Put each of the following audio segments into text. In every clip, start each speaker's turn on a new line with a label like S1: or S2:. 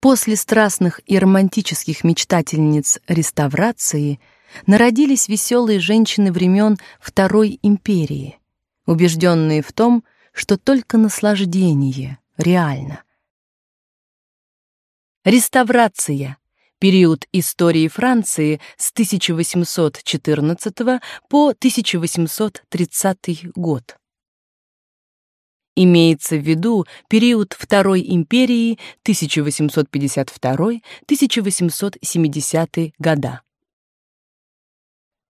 S1: После страстных и романтических мечтательниц реставрации народились веселые женщины времен Второй империи, убежденные в том, что только наслаждение реально. Реставрация период истории Франции с 1814 по 1830 год. Имеется в виду период Второй империи 1852-1870 года.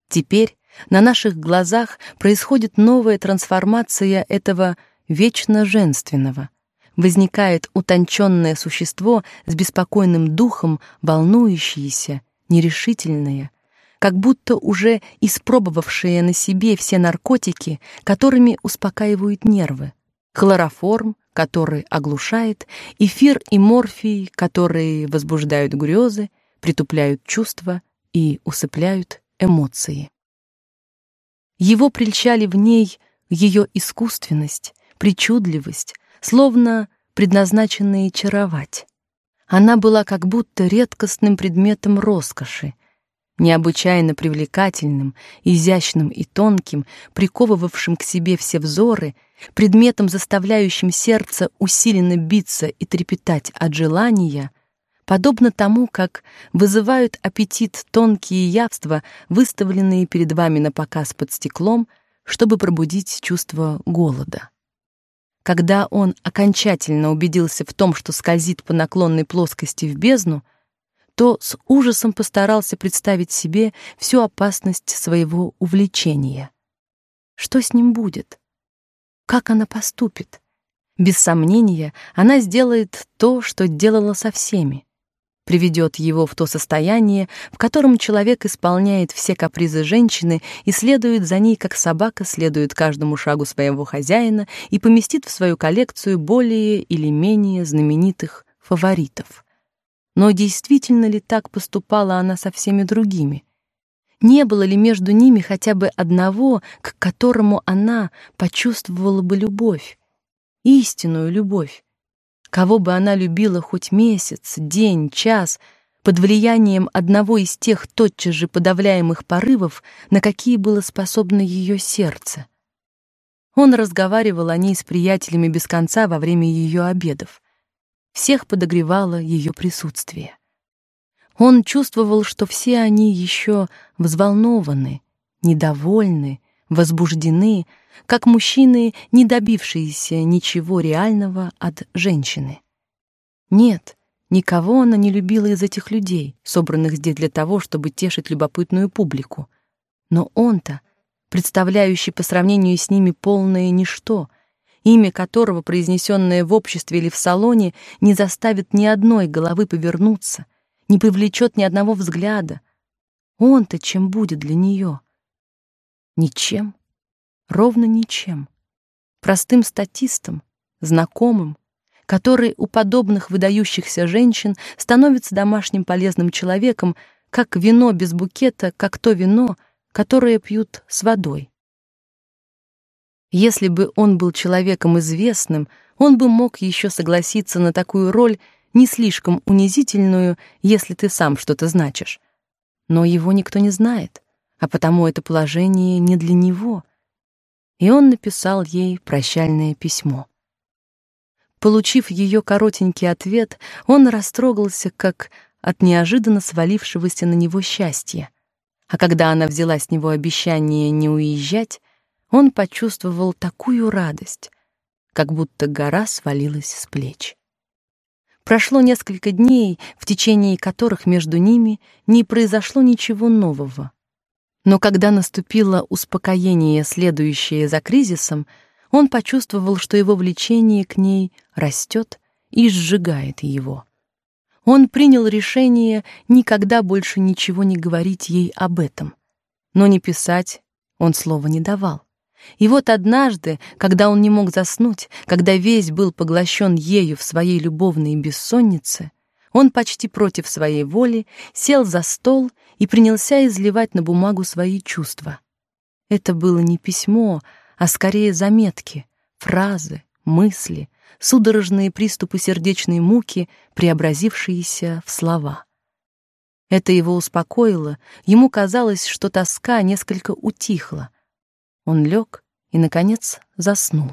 S1: Теперь на наших глазах происходит новая трансформация этого вечно женственного. Возникает утонченное существо с беспокойным духом, волнующееся, нерешительное, как будто уже испробовавшее на себе все наркотики, которыми успокаивают нервы хлороформ, который оглушает, эфир и морфий, которые возбуждают грезы, притупляют чувства и усыпляют эмоции. Его прельщали в ней ее искусственность, причудливость, словно предназначенные чаровать. Она была как будто редкостным предметом роскоши, необычайно привлекательным, изящным и тонким, приковывавшим к себе все взоры, предметом, заставляющим сердце усиленно биться и трепетать от желания, подобно тому, как вызывают аппетит тонкие явства, выставленные перед вами на показ под стеклом, чтобы пробудить чувство голода. Когда он окончательно убедился в том, что скользит по наклонной плоскости в бездну, то с ужасом постарался представить себе всю опасность своего увлечения. Что с ним будет? Как она поступит? Без сомнения, она сделает то, что делала со всеми. Приведет его в то состояние, в котором человек исполняет все капризы женщины и следует за ней, как собака следует каждому шагу своего хозяина и поместит в свою коллекцию более или менее знаменитых фаворитов. Но действительно ли так поступала она со всеми другими? Не было ли между ними хотя бы одного, к которому она почувствовала бы любовь, истинную любовь? Кого бы она любила хоть месяц, день, час, под влиянием одного из тех тотчас же подавляемых порывов, на какие было способно ее сердце. Он разговаривал о ней с приятелями без конца во время ее обедов. Всех подогревало ее присутствие. Он чувствовал, что все они еще взволнованы, недовольны, возбуждены, как мужчины, не добившиеся ничего реального от женщины. Нет, никого она не любила из этих людей, собранных здесь для того, чтобы тешить любопытную публику. Но он-то, представляющий по сравнению с ними полное ничто, имя которого, произнесенное в обществе или в салоне, не заставит ни одной головы повернуться, не привлечет ни одного взгляда. Он-то чем будет для нее? Ничем, ровно ничем. Простым статистом, знакомым, который у подобных выдающихся женщин становится домашним полезным человеком, как вино без букета, как то вино, которое пьют с водой. Если бы он был человеком известным, он бы мог еще согласиться на такую роль, не слишком унизительную, если ты сам что-то значишь. Но его никто не знает, а потому это положение не для него. И он написал ей прощальное письмо. Получив ее коротенький ответ, он растрогался, как от неожиданно свалившегося на него счастья. А когда она взяла с него обещание не уезжать, он почувствовал такую радость, как будто гора свалилась с плеч. Прошло несколько дней, в течение которых между ними не произошло ничего нового. Но когда наступило успокоение, следующее за кризисом, он почувствовал, что его влечение к ней растет и сжигает его. Он принял решение никогда больше ничего не говорить ей об этом, но не писать он слова не давал. И вот однажды, когда он не мог заснуть, когда весь был поглощен ею в своей любовной бессоннице, он почти против своей воли сел за стол и принялся изливать на бумагу свои чувства. Это было не письмо, а скорее заметки, фразы, мысли, судорожные приступы сердечной муки, преобразившиеся в слова. Это его успокоило, ему казалось, что тоска несколько утихла. Он лег и, наконец, заснул.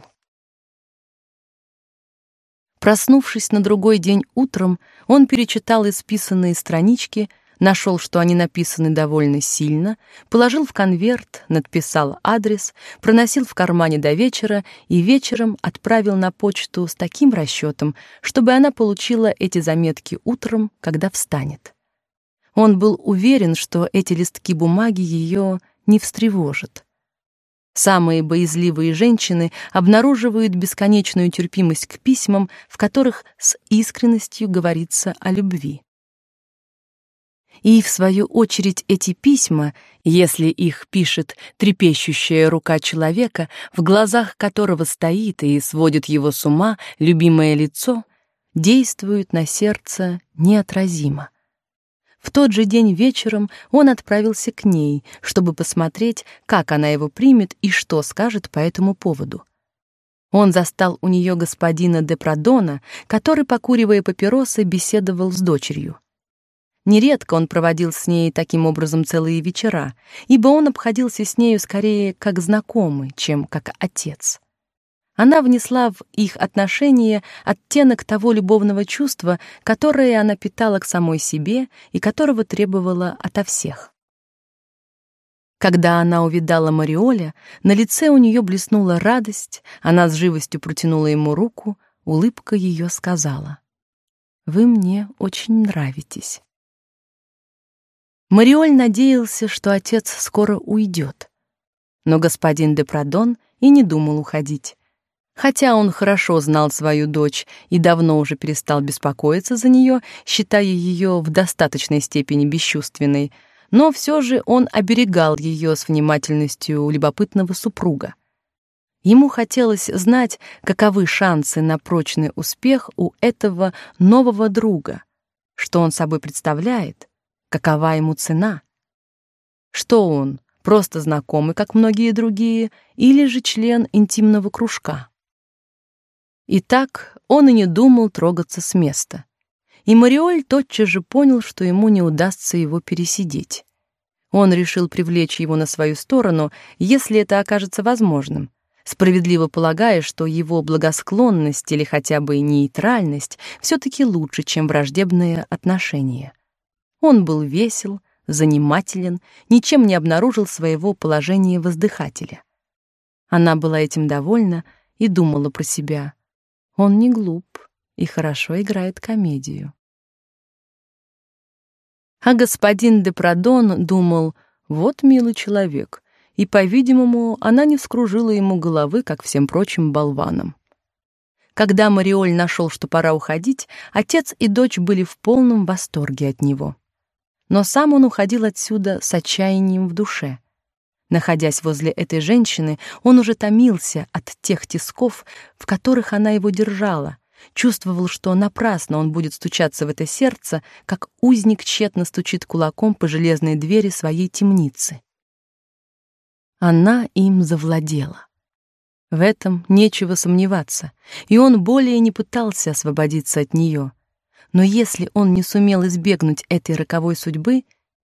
S1: Проснувшись на другой день утром, он перечитал исписанные странички, нашел, что они написаны довольно сильно, положил в конверт, надписал адрес, проносил в кармане до вечера и вечером отправил на почту с таким расчетом, чтобы она получила эти заметки утром, когда встанет. Он был уверен, что эти листки бумаги ее не встревожат. Самые боязливые женщины обнаруживают бесконечную терпимость к письмам, в которых с искренностью говорится о любви. И в свою очередь эти письма, если их пишет трепещущая рука человека, в глазах которого стоит и сводит его с ума любимое лицо, действуют на сердце неотразимо. В тот же день вечером он отправился к ней, чтобы посмотреть, как она его примет и что скажет по этому поводу. Он застал у нее господина де Продона, который, покуривая папиросы, беседовал с дочерью. Нередко он проводил с ней таким образом целые вечера, ибо он обходился с нею скорее как знакомый, чем как отец. Она внесла в их отношения оттенок того любовного чувства, которое она питала к самой себе и которого требовала ото всех. Когда она увидала Мариоля, на лице у нее блеснула радость, она с живостью протянула ему руку, улыбка ее сказала: "Вы мне очень нравитесь". Мариоль надеялся, что отец скоро уйдет, но господин де Продон и не думал уходить. Хотя он хорошо знал свою дочь и давно уже перестал беспокоиться за нее, считая ее в достаточной степени бесчувственной, но все же он оберегал ее с внимательностью любопытного супруга. Ему хотелось знать, каковы шансы на прочный успех у этого нового друга, что он собой представляет, какова ему цена. Что он, просто знакомый, как многие другие, или же член интимного кружка? И так он и не думал трогаться с места. И Мариоль тотчас же понял, что ему не удастся его пересидеть. Он решил привлечь его на свою сторону, если это окажется возможным, справедливо полагая, что его благосклонность или хотя бы нейтральность все таки лучше, чем враждебные отношения. Он был весел, занимателен, ничем не обнаружил своего положения воздыхателя. Она была этим довольна и думала про себя: он не глуп и хорошо играет комедию. А господин де Продон думал: вот милый человек, и, по-видимому, она не вскружила ему головы, как всем прочим болванам. Когда Мариоль нашел, что пора уходить, отец и дочь были в полном восторге от него. Но сам он уходил отсюда с отчаянием в душе. Находясь возле этой женщины, он уже томился от тех тисков, в которых она его держала, чувствовал, что напрасно он будет стучаться в это сердце, как узник тщетно стучит кулаком по железной двери своей темницы. Она им завладела. В этом нечего сомневаться, и он более не пытался освободиться от нее. Но если он не сумел избегнуть этой роковой судьбы,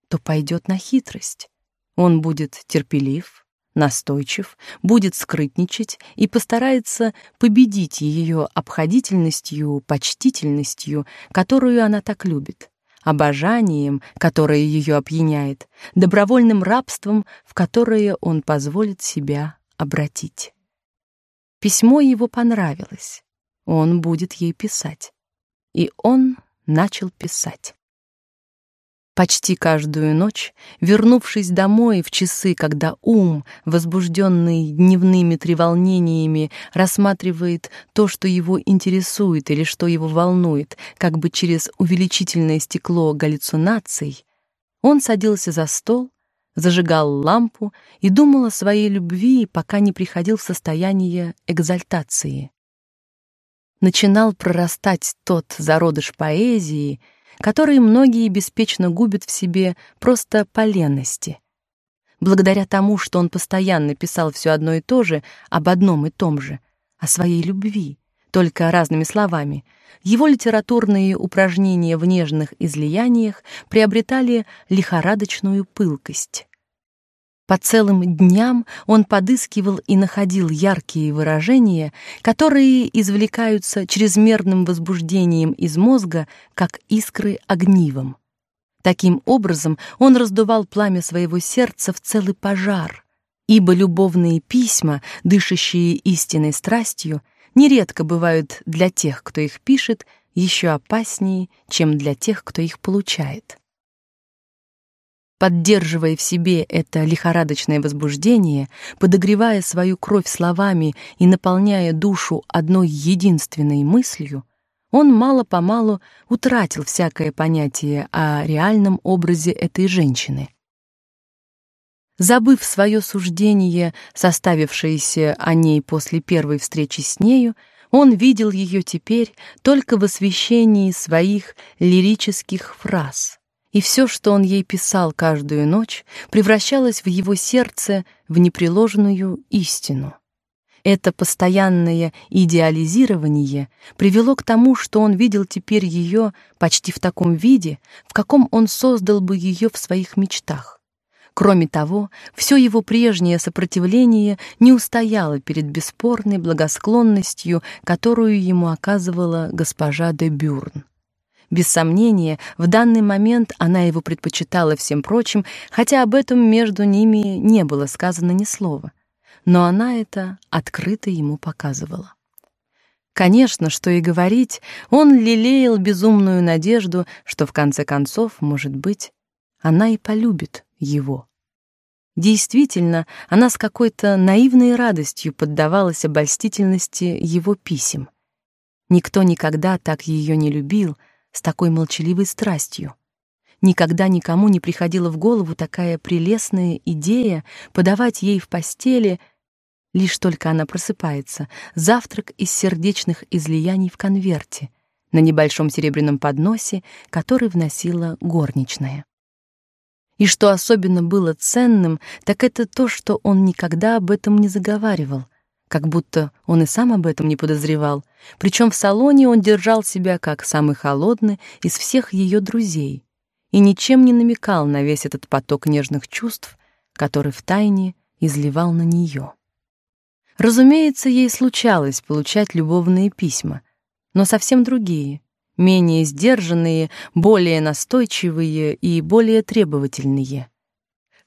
S1: то пойдет на хитрость. Он будет терпелив, настойчив, будет скрытничать и постарается победить ее обходительностью, почтительностью, которую она так любит, обожанием, которое ее опьяняет, добровольным рабством, в которое он позволит себя обратить. Письмо его понравилось. Он будет ей писать. И он начал писать. Почти каждую ночь, вернувшись домой в часы, когда ум, возбужденный дневными треволнениями, рассматривает то, что его интересует или что его волнует, как бы через увеличительное стекло галлюцинаций, он садился за стол, зажигал лампу и думал о своей любви, пока не приходил в состояние экзальтации. Начинал прорастать тот зародыш поэзии, которые многие беспечно губят в себе просто по ленности. Благодаря тому, что он постоянно писал все одно и то же, об одном и том же, о своей любви, только разными словами, его литературные упражнения в нежных излияниях приобретали лихорадочную пылкость. По целым дням он подыскивал и находил яркие выражения, которые извлекаются чрезмерным возбуждением из мозга, как искры огнивом. Таким образом, он раздувал пламя своего сердца в целый пожар, ибо любовные письма, дышащие истинной страстью, нередко бывают для тех, кто их пишет, еще опаснее, чем для тех, кто их получает. Поддерживая в себе это лихорадочное возбуждение, подогревая свою кровь словами и наполняя душу одной единственной мыслью, он мало-помалу утратил всякое понятие о реальном образе этой женщины. Забыв свое суждение, составившееся о ней после первой встречи с нею, он видел ее теперь только в освещении своих лирических фраз. И все, что он ей писал каждую ночь, превращалось в его сердце в непреложную истину. Это постоянное идеализирование привело к тому, что он видел теперь ее почти в таком виде, в каком он создал бы ее в своих мечтах. Кроме того, все его прежнее сопротивление не устояло перед бесспорной благосклонностью, которую ему оказывала госпожа де Бюрн. Без сомнения, в данный момент она его предпочитала всем прочим, хотя об этом между ними не было сказано ни слова. Но она это открыто ему показывала. Конечно, что и говорить, он лелеял безумную надежду, что в конце концов, может быть, она и полюбит его. Действительно, она с какой-то наивной радостью поддавалась обольстительности его писем. Никто никогда так ее не любил, с такой молчаливой страстью. Никогда никому не приходила в голову такая прелестная идея подавать ей в постели, лишь только она просыпается, завтрак из сердечных излияний в конверте на небольшом серебряном подносе, который вносила горничная. И что особенно было ценным, так это то, что он никогда об этом не заговаривал, как будто он и сам об этом не подозревал. Причем в салоне он держал себя как самый холодный из всех ее друзей и ничем не намекал на весь этот поток нежных чувств, который в тайне изливал на нее. Разумеется, ей случалось получать любовные письма, но совсем другие, менее сдержанные, более настойчивые и более требовательные.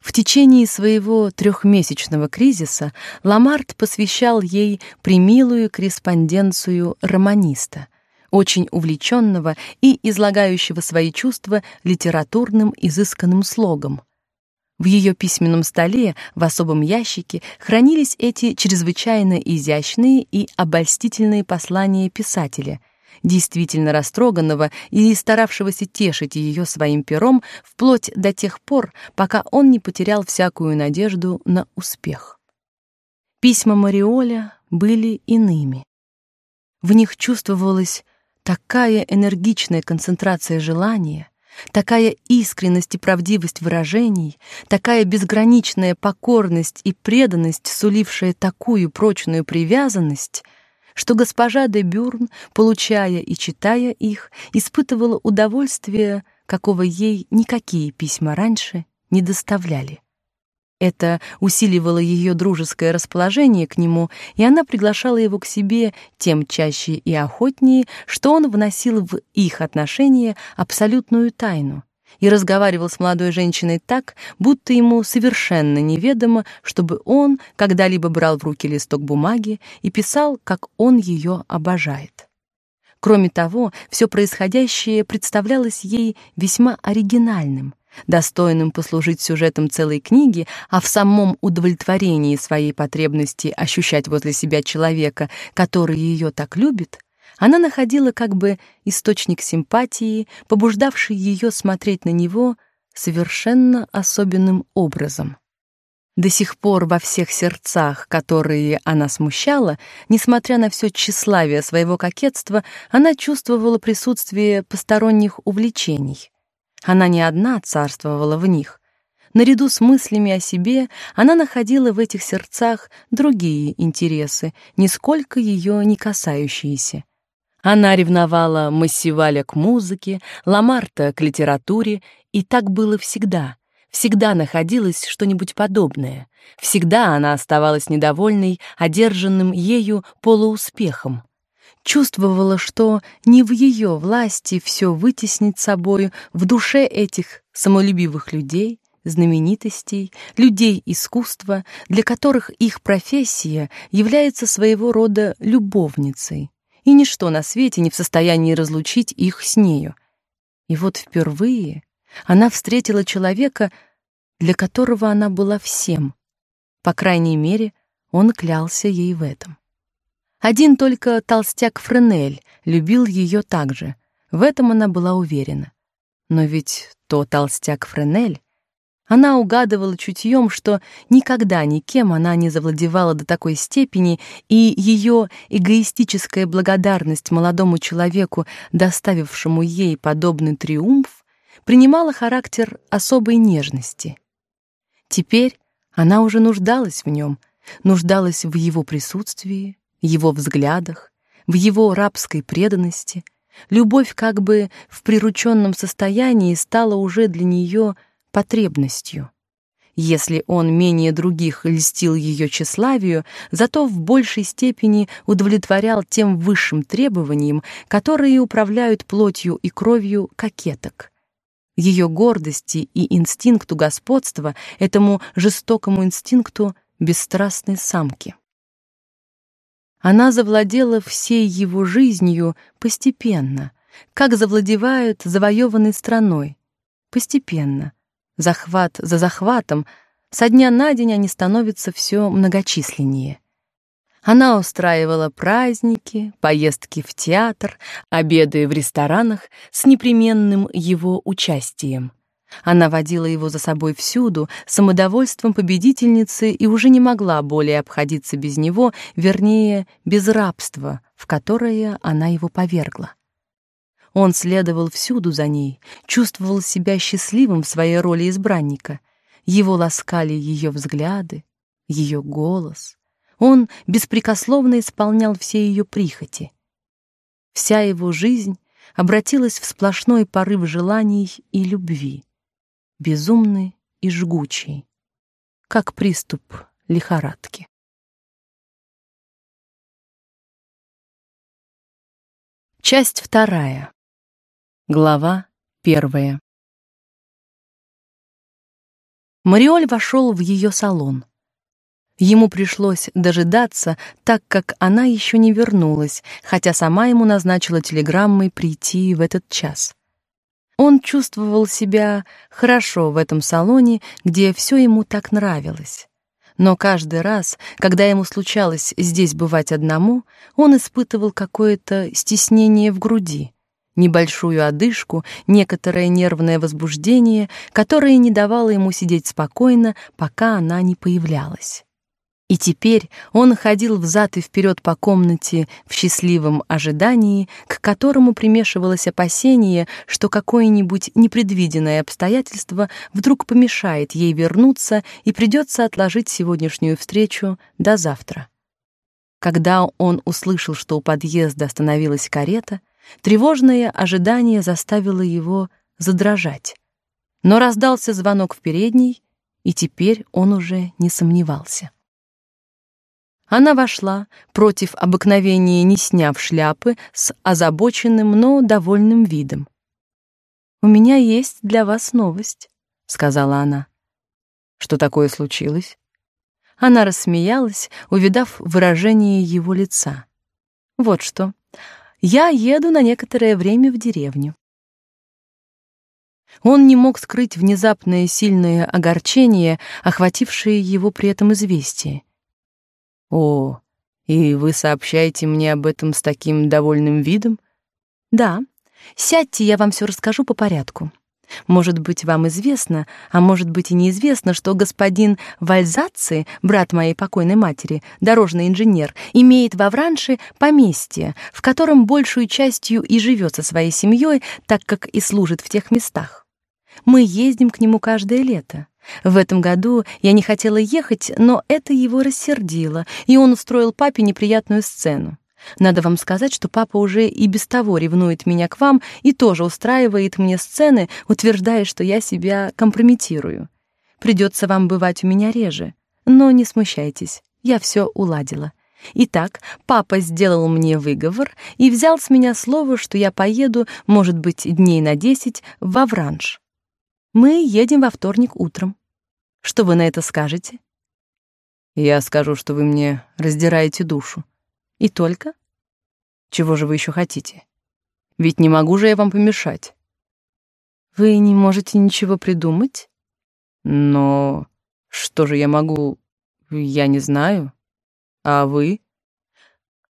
S1: В течение своего трехмесячного кризиса Ламарт посвящал ей примилую корреспонденцию романиста, очень увлеченного и излагающего свои чувства литературным изысканным слогом. В ее письменном столе в особом ящике хранились эти чрезвычайно изящные и обольстительные послания писателя — действительно растроганного и старавшегося тешить ее своим пером вплоть до тех пор, пока он не потерял всякую надежду на успех. Письма Мариоля были иными. В них чувствовалась такая энергичная концентрация желания, такая искренность и правдивость выражений, такая безграничная покорность и преданность, сулившая такую прочную привязанность — что госпожа де Бюрн, получая и читая их, испытывала удовольствие, какого ей никакие письма раньше не доставляли. Это усиливало ее дружеское расположение к нему, и она приглашала его к себе тем чаще и охотнее, что он вносил в их отношения абсолютную тайну, и разговаривал с молодой женщиной так, будто ему совершенно неведомо, чтобы он когда-либо брал в руки листок бумаги и писал, как он ее обожает. Кроме того, все происходящее представлялось ей весьма оригинальным, достойным послужить сюжетом целой книги, а в самом удовлетворении своей потребности ощущать возле себя человека, который ее так любит, она находила как бы источник симпатии, побуждавший ее смотреть на него совершенно особенным образом. До сих пор во всех сердцах, которые она смущала, несмотря на все тщеславие своего кокетства, она чувствовала присутствие посторонних увлечений. Она не одна царствовала в них, Наряду с мыслями о себе она находила в этих сердцах другие интересы, нисколько ее не касающиеся. Она ревновала Массиваля к музыке, Ламарта к литературе, и так было всегда. Всегда находилось что-нибудь подобное. Всегда она оставалась недовольной, одержанным ею полууспехом. Чувствовала, что не в ее власти все вытеснить собою в душе этих самолюбивых людей, знаменитостей, людей искусства, для которых их профессия является своего рода любовницей, и ничто на свете не в состоянии разлучить их с нею. И вот впервые она встретила человека, для которого она была всем. По крайней мере, он клялся ей в этом. Один только толстяк Френель любил ее также. В этом она была уверена. Но ведь то толстяк Френель она угадывала чутьем, что никогда никем она не завладевала до такой степени, и ее эгоистическая благодарность молодому человеку, доставившему ей подобный триумф, принимала характер особой нежности. Теперь она уже нуждалась в нем, нуждалась в его присутствии, его взглядах, в его рабской преданности. Любовь как бы в прирученном состоянии стала уже для нее потребностью. Если он менее других льстил ее тщеславию, зато в большей степени удовлетворял тем высшим требованиям, которые управляют плотью и кровью кокеток. Ее гордости и инстинкту господства, этому жестокому инстинкту бесстрастной самки. Она завладела всей его жизнью постепенно, как завладевают завоеванной страной, постепенно, захват за захватом, со дня на день они становятся все многочисленнее. Она устраивала праздники, поездки в театр, обеды в ресторанах с непременным его участием. Она водила его за собой всюду, самодовольством победительницы и уже не могла более обходиться без него, вернее, без рабства, в которое она его повергла. Он следовал всюду за ней, чувствовал себя счастливым в своей роли избранника. Его ласкали ее взгляды, ее голос. Он беспрекословно исполнял все ее прихоти. Вся его жизнь обратилась в сплошной порыв желаний и любви, безумный и жгучий, как приступ лихорадки. Часть вторая. Глава первая. Мариоль вошел в ее салон. Ему пришлось дожидаться, так как она еще не вернулась, хотя сама ему назначила телеграммой прийти в этот час. Он чувствовал себя хорошо в этом салоне, где все ему так нравилось. Но каждый раз, когда ему случалось здесь бывать одному, он испытывал какое-то стеснение в груди небольшую одышку, некоторое нервное возбуждение, которое не давало ему сидеть спокойно, пока она не появлялась. И теперь он ходил взад и вперед по комнате в счастливом ожидании, к которому примешивалось опасение, что какое-нибудь непредвиденное обстоятельство вдруг помешает ей вернуться и придется отложить сегодняшнюю встречу до завтра. Когда он услышал, что у подъезда остановилась карета, Тревожное ожидание заставило его задрожать. Но раздался звонок в передней, и теперь он уже не сомневался. Она вошла, против обыкновения не сняв шляпы, с озабоченным, но довольным видом. «У меня есть для вас новость», — сказала она. «Что такое случилось?» Она рассмеялась, увидав выражение его лица. «Вот что я еду на некоторое время в деревню. Он не мог скрыть внезапное сильное огорчение, охватившее его при этом известие. О, и вы сообщаете мне об этом с таким довольным видом? Да. Сядьте, я вам все расскажу по порядку. Может быть, вам известно, а может быть и неизвестно, что господин Вальзаци, брат моей покойной матери, дорожный инженер, имеет во Вранше поместье, в котором большую частью и живет со своей семьей, так как и служит в тех местах. Мы ездим к нему каждое лето. В этом году я не хотела ехать, но это его рассердило, и он устроил папе неприятную сцену. Надо вам сказать, что папа уже и без того ревнует меня к вам и тоже устраивает мне сцены, утверждая, что я себя компрометирую. Придется вам бывать у меня реже, но не смущайтесь, я все уладила. Итак, папа сделал мне выговор и взял с меня слово, что я поеду, может быть, дней на десять в Авранж. Мы едем во вторник утром. Что вы на это скажете?
S2: Я скажу, что вы мне раздираете душу.
S1: И только?
S2: Чего же вы еще хотите? Ведь не могу же я вам помешать.
S1: Вы не можете ничего придумать?
S2: Но что же я могу? Я не знаю. А вы?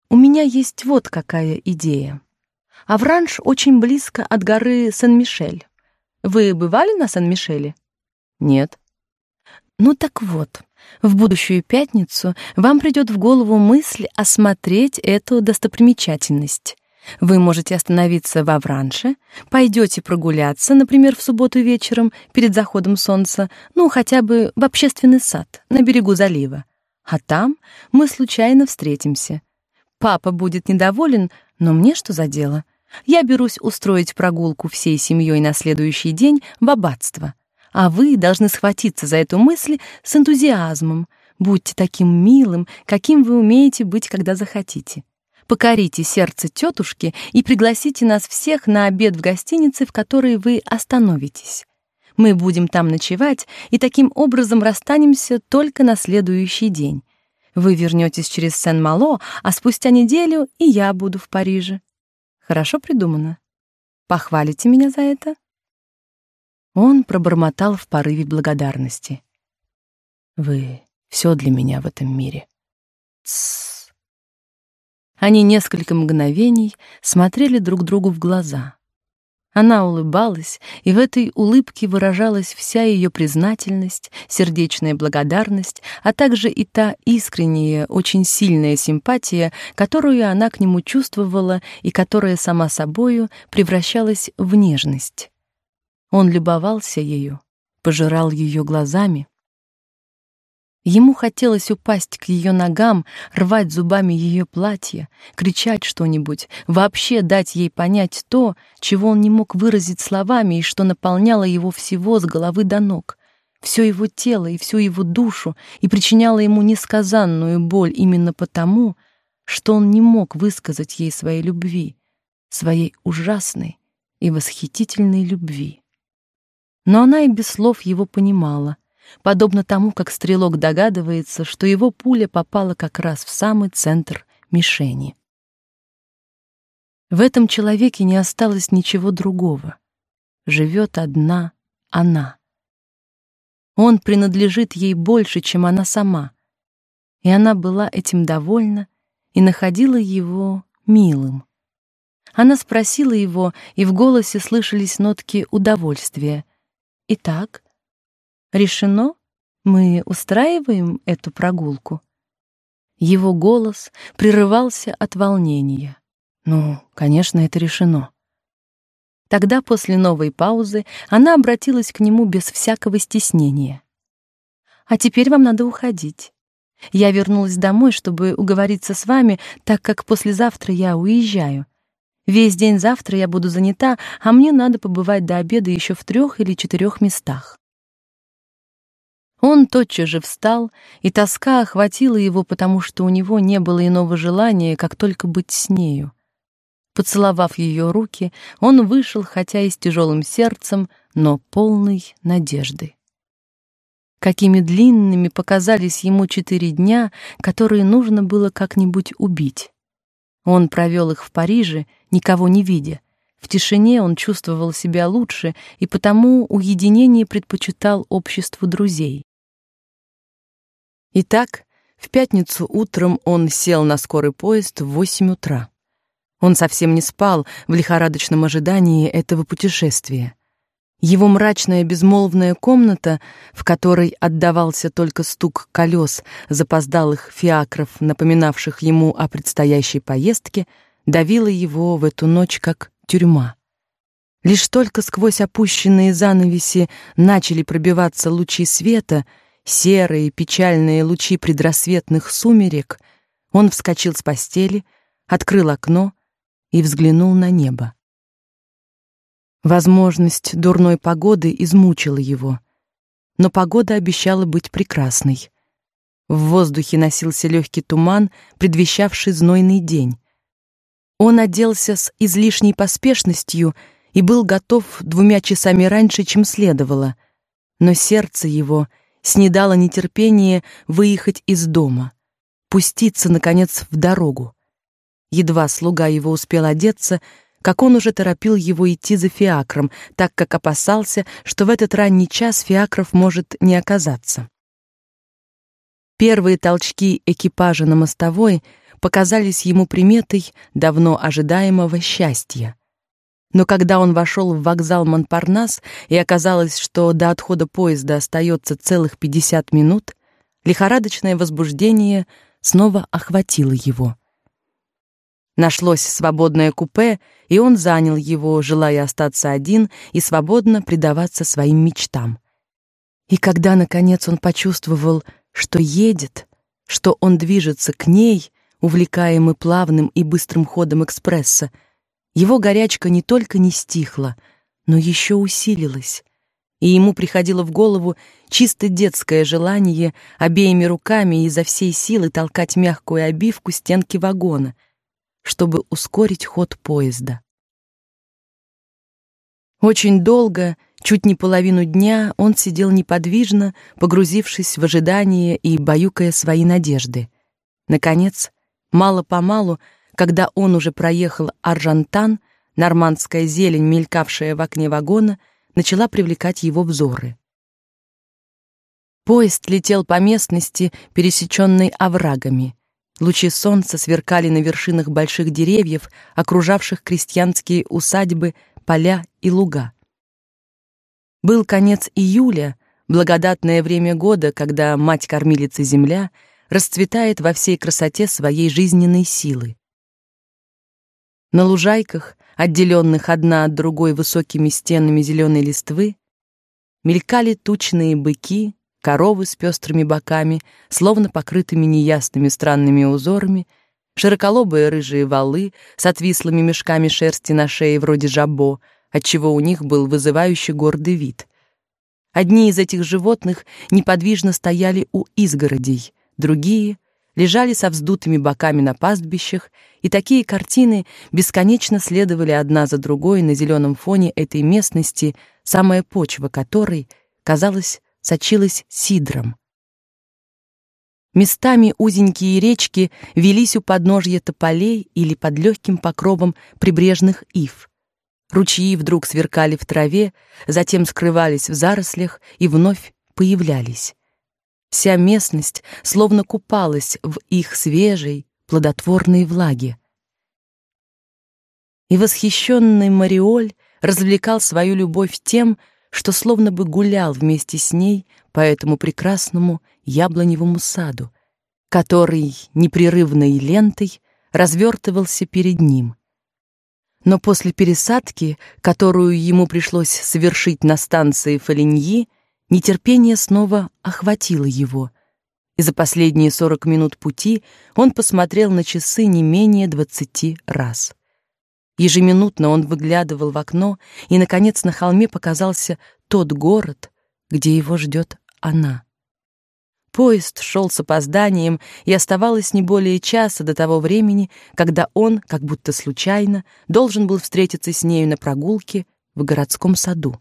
S1: У меня есть вот какая идея. Авранж очень близко от горы Сан-Мишель. Вы бывали на Сан-Мишеле?
S2: Нет.
S1: Ну так вот, в будущую пятницу вам придет в голову мысль осмотреть эту достопримечательность. Вы можете остановиться в Авранше, пойдете прогуляться, например, в субботу вечером перед заходом солнца, ну, хотя бы в общественный сад на берегу залива. А там мы случайно встретимся. Папа будет недоволен, но мне что за дело? Я берусь устроить прогулку всей семьей на следующий день в аббатство. А вы должны схватиться за эту мысль с энтузиазмом. Будьте таким милым, каким вы умеете быть, когда захотите. Покорите сердце тетушки и пригласите нас всех на обед в гостинице, в которой вы остановитесь. Мы будем там ночевать и таким образом расстанемся только на следующий день. Вы вернетесь через Сен-Мало, а спустя неделю и я буду в Париже. Хорошо придумано. Похвалите меня за это? Он пробормотал в порыве благодарности. Вы все для меня в этом мире. Тссс. Они несколько мгновений смотрели друг другу в глаза. Она улыбалась, и в этой улыбке выражалась вся ее признательность, сердечная благодарность, а также и та искренняя, очень сильная симпатия, которую она к нему чувствовала и которая сама собою превращалась в нежность. Он любовался ею, пожирал ее глазами, Ему хотелось упасть к ее ногам, рвать зубами ее платье, кричать что-нибудь, вообще дать ей понять то, чего он не мог выразить словами и что наполняло его всего с головы до ног, все его тело и всю его душу и причиняло ему несказанную боль именно потому, что он не мог высказать ей своей любви, своей ужасной и восхитительной любви. Но она и без слов его понимала — подобно тому, как стрелок догадывается, что его пуля попала как раз в самый центр мишени. В этом человеке не осталось ничего другого. Живет одна она. Он принадлежит ей больше, чем она сама. И она была этим довольна и находила его милым. Она спросила его, и в голосе слышались нотки удовольствия. «Итак, Решено? Мы устраиваем эту прогулку. Его голос прерывался от волнения. Ну, конечно, это решено. Тогда после новой паузы она обратилась к нему без всякого стеснения. А теперь вам надо уходить. Я вернулась домой, чтобы уговориться с вами, так как послезавтра я уезжаю. Весь день завтра я буду занята, а мне надо побывать до обеда еще в трех или четырех местах. Он тотчас же встал, и тоска охватила его, потому что у него не было иного желания, как только быть с нею. Поцеловав ее руки, он вышел, хотя и с тяжелым сердцем, но полный надежды. Какими длинными показались ему четыре дня, которые нужно было как-нибудь убить. Он провел их в Париже, никого не видя. В тишине он чувствовал себя лучше и потому уединение предпочитал обществу друзей. Итак, в пятницу утром он сел на скорый поезд в восемь утра. Он совсем не спал в лихорадочном ожидании этого путешествия. Его мрачная безмолвная комната, в которой отдавался только стук колес запоздалых фиакров, напоминавших ему о предстоящей поездке, давила его в эту ночь как тюрьма. Лишь только сквозь опущенные занавеси начали пробиваться лучи света, серые печальные лучи предрассветных сумерек, он вскочил с постели, открыл окно и взглянул на небо. Возможность дурной погоды измучила его, но погода обещала быть прекрасной. В воздухе носился легкий туман, предвещавший знойный день. Он оделся с излишней поспешностью и был готов двумя часами раньше, чем следовало, но сердце его снедало нетерпение выехать из дома, пуститься наконец в дорогу. Едва слуга его успел одеться, как он уже торопил его идти за фиакром, так как опасался, что в этот ранний час фиакров может не оказаться. Первые толчки экипажа на мостовой показались ему приметой давно ожидаемого счастья. Но когда он вошел в вокзал Монпарнас и оказалось, что до отхода поезда остается целых 50 минут, лихорадочное возбуждение снова охватило его. Нашлось свободное купе, и он занял его, желая остаться один и свободно предаваться своим мечтам. И когда наконец он почувствовал, что едет, что он движется к ней, увлекаемый плавным и быстрым ходом экспресса, его горячка не только не стихла, но еще усилилась. И ему приходило в голову чисто детское желание обеими руками и изо всей силы толкать мягкую обивку стенки вагона, чтобы ускорить ход поезда. Очень долго Чуть не половину дня он сидел неподвижно, погрузившись в ожидание и баюкая свои надежды. Наконец, мало-помалу, когда он уже проехал Аржантан, нормандская зелень, мелькавшая в окне вагона, начала привлекать его взоры. Поезд летел по местности, пересеченной оврагами. Лучи солнца сверкали на вершинах больших деревьев, окружавших крестьянские усадьбы, поля и луга. Был конец июля, благодатное время года, когда мать-кормилица Земля расцветает во всей красоте своей жизненной силы. На лужайках, отделенных одна от другой высокими стенами зеленой листвы, мелькали тучные быки, коровы с пестрыми боками, словно покрытыми неясными странными узорами, широколобые рыжие валы с отвислыми мешками шерсти на шее вроде жабо — отчего у них был вызывающий гордый вид. Одни из этих животных неподвижно стояли у изгородей, другие лежали со вздутыми боками на пастбищах, и такие картины бесконечно следовали одна за другой на зеленом фоне этой местности, самая почва которой, казалось, сочилась сидром. Местами узенькие речки велись у подножья тополей или под легким покровом прибрежных ив. Ручьи вдруг сверкали в траве, затем скрывались в зарослях и вновь появлялись. Вся местность словно купалась в их свежей, плодотворной влаге. И восхищенный Мариоль развлекал свою любовь тем, что словно бы гулял вместе с ней по этому прекрасному яблоневому саду, который непрерывной лентой развертывался перед ним но после пересадки, которую ему пришлось совершить на станции Фолиньи, нетерпение снова охватило его. И за последние сорок минут пути он посмотрел на часы не менее двадцати раз. Ежеминутно он выглядывал в окно, и наконец на холме показался тот город, где его ждет она. Поезд шел с опозданием, и оставалось не более часа до того времени, когда он, как будто случайно, должен был встретиться с нею на прогулке в городском саду.